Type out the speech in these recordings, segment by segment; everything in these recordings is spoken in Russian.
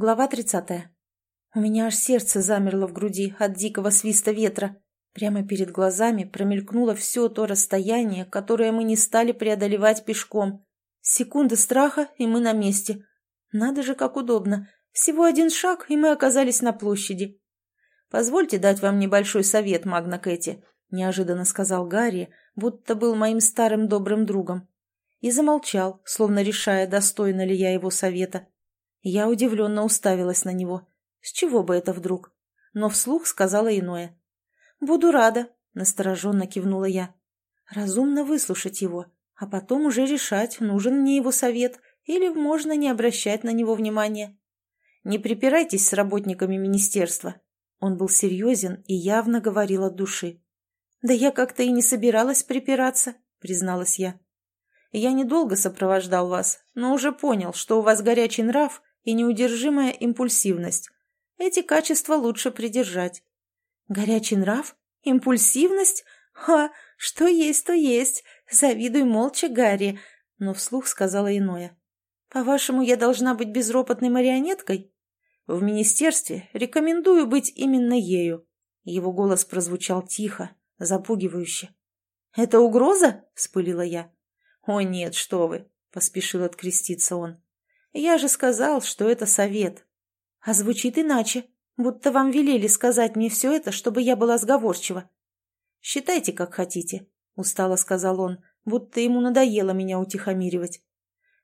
Глава 30. У меня аж сердце замерло в груди от дикого свиста ветра. Прямо перед глазами промелькнуло все то расстояние, которое мы не стали преодолевать пешком. Секунда страха, и мы на месте. Надо же, как удобно. Всего один шаг, и мы оказались на площади. «Позвольте дать вам небольшой совет, Магна Кэти», — неожиданно сказал Гарри, будто был моим старым добрым другом. И замолчал, словно решая, достойна ли я его совета. Я удивленно уставилась на него. С чего бы это вдруг? Но вслух сказала иное. «Буду рада», — настороженно кивнула я. «Разумно выслушать его, а потом уже решать, нужен мне его совет или можно не обращать на него внимания. Не припирайтесь с работниками министерства». Он был серьезен и явно говорил от души. «Да я как-то и не собиралась припираться», — призналась я. «Я недолго сопровождал вас, но уже понял, что у вас горячий нрав и неудержимая импульсивность. Эти качества лучше придержать. Горячий нрав? Импульсивность? Ха, что есть, то есть. Завидуй молча, Гарри. Но вслух сказала иное. По-вашему, я должна быть безропотной марионеткой? В министерстве рекомендую быть именно ею. Его голос прозвучал тихо, запугивающе. «Это угроза?» — вспылила я. «О нет, что вы!» — поспешил откреститься он. Я же сказал, что это совет. А звучит иначе, будто вам велели сказать мне все это, чтобы я была сговорчива. Считайте, как хотите, устало сказал он, будто ему надоело меня утихомиривать.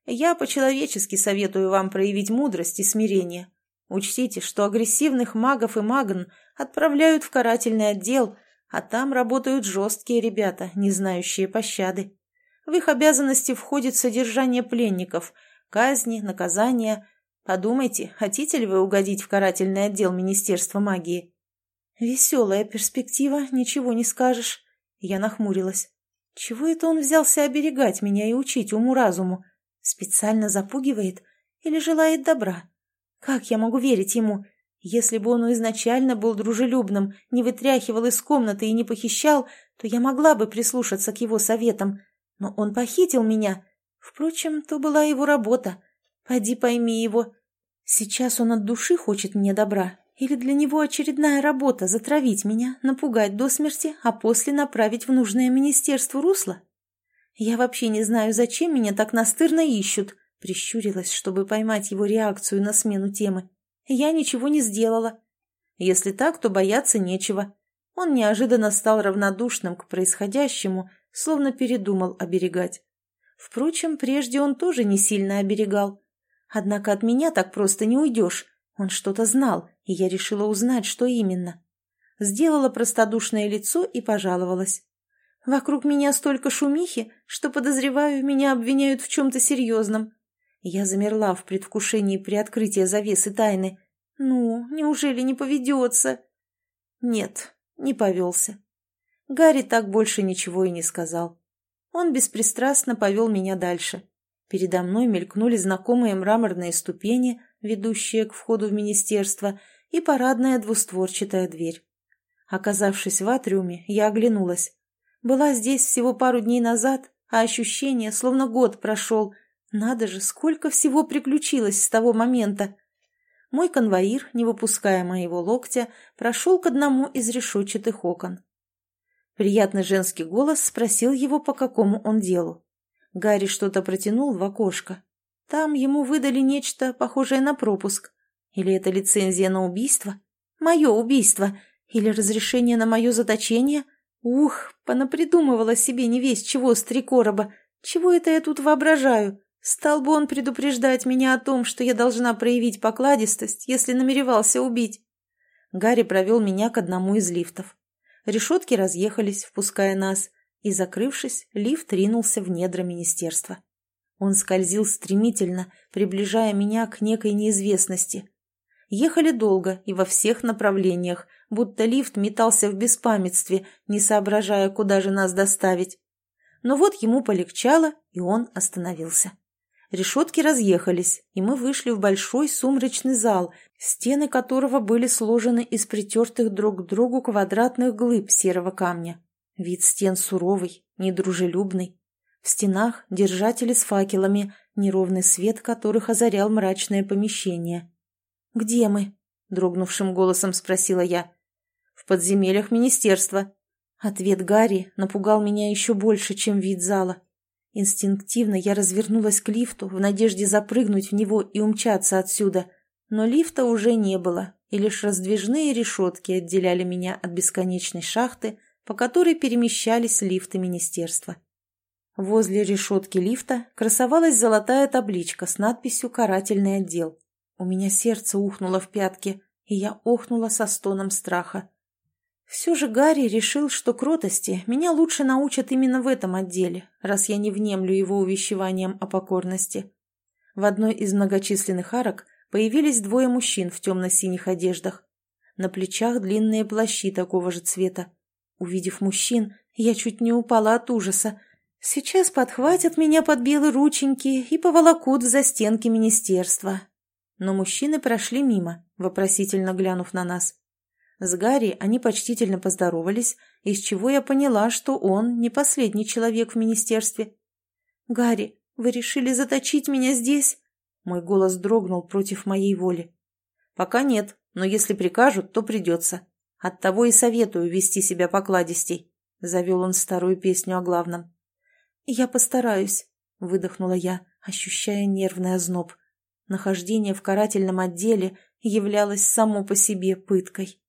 Я по-человечески советую вам проявить мудрость и смирение. Учтите, что агрессивных магов и магн отправляют в карательный отдел, а там работают жесткие ребята, не знающие пощады. В их обязанности входит содержание пленников – казни, наказания. Подумайте, хотите ли вы угодить в карательный отдел Министерства магии? Веселая перспектива, ничего не скажешь. Я нахмурилась. Чего это он взялся оберегать меня и учить уму-разуму? Специально запугивает или желает добра? Как я могу верить ему? Если бы он изначально был дружелюбным, не вытряхивал из комнаты и не похищал, то я могла бы прислушаться к его советам. Но он похитил меня, Впрочем, то была его работа. Пойди пойми его. Сейчас он от души хочет мне добра. Или для него очередная работа — затравить меня, напугать до смерти, а после направить в нужное министерство русло? Я вообще не знаю, зачем меня так настырно ищут, прищурилась, чтобы поймать его реакцию на смену темы. Я ничего не сделала. Если так, то бояться нечего. Он неожиданно стал равнодушным к происходящему, словно передумал оберегать. Впрочем, прежде он тоже не сильно оберегал. Однако от меня так просто не уйдешь. Он что-то знал, и я решила узнать, что именно. Сделала простодушное лицо и пожаловалась. Вокруг меня столько шумихи, что, подозреваю, меня обвиняют в чем-то серьезном. Я замерла в предвкушении приоткрытия завесы тайны. Ну, неужели не поведется? Нет, не повелся. Гарри так больше ничего и не сказал. Он беспристрастно повел меня дальше. Передо мной мелькнули знакомые мраморные ступени, ведущие к входу в министерство, и парадная двустворчатая дверь. Оказавшись в атриуме, я оглянулась. Была здесь всего пару дней назад, а ощущение, словно год прошел. Надо же, сколько всего приключилось с того момента. Мой конвоир, не выпуская моего локтя, прошел к одному из решетчатых окон. Приятный женский голос спросил его, по какому он делу. Гарри что-то протянул в окошко. Там ему выдали нечто похожее на пропуск. Или это лицензия на убийство? Мое убийство? Или разрешение на мое заточение? Ух, понапридумывала себе не весь чего с три короба. Чего это я тут воображаю? Стал бы он предупреждать меня о том, что я должна проявить покладистость, если намеревался убить. Гарри провел меня к одному из лифтов. Решетки разъехались, впуская нас, и, закрывшись, лифт ринулся в недра министерства. Он скользил стремительно, приближая меня к некой неизвестности. Ехали долго и во всех направлениях, будто лифт метался в беспамятстве, не соображая, куда же нас доставить. Но вот ему полегчало, и он остановился. Решетки разъехались, и мы вышли в большой сумрачный зал, стены которого были сложены из притертых друг к другу квадратных глыб серого камня. Вид стен суровый, недружелюбный. В стенах держатели с факелами, неровный свет которых озарял мрачное помещение. «Где мы?» — дрогнувшим голосом спросила я. «В подземельях министерства». Ответ Гарри напугал меня еще больше, чем вид зала. Инстинктивно я развернулась к лифту в надежде запрыгнуть в него и умчаться отсюда, но лифта уже не было, и лишь раздвижные решетки отделяли меня от бесконечной шахты, по которой перемещались лифты министерства. Возле решетки лифта красовалась золотая табличка с надписью «Карательный отдел». У меня сердце ухнуло в пятки, и я охнула со стоном страха. Все же Гарри решил, что кротости меня лучше научат именно в этом отделе, раз я не внемлю его увещеванием о покорности. В одной из многочисленных арок появились двое мужчин в темно-синих одеждах. На плечах длинные плащи такого же цвета. Увидев мужчин, я чуть не упала от ужаса. Сейчас подхватят меня под белые рученьки и поволокут в застенки министерства. Но мужчины прошли мимо, вопросительно глянув на нас. С Гарри они почтительно поздоровались, из чего я поняла, что он не последний человек в министерстве. «Гарри, вы решили заточить меня здесь?» Мой голос дрогнул против моей воли. «Пока нет, но если прикажут, то придется. Оттого и советую вести себя покладистей», — завел он старую песню о главном. «Я постараюсь», — выдохнула я, ощущая нервный озноб. Нахождение в карательном отделе являлось само по себе пыткой.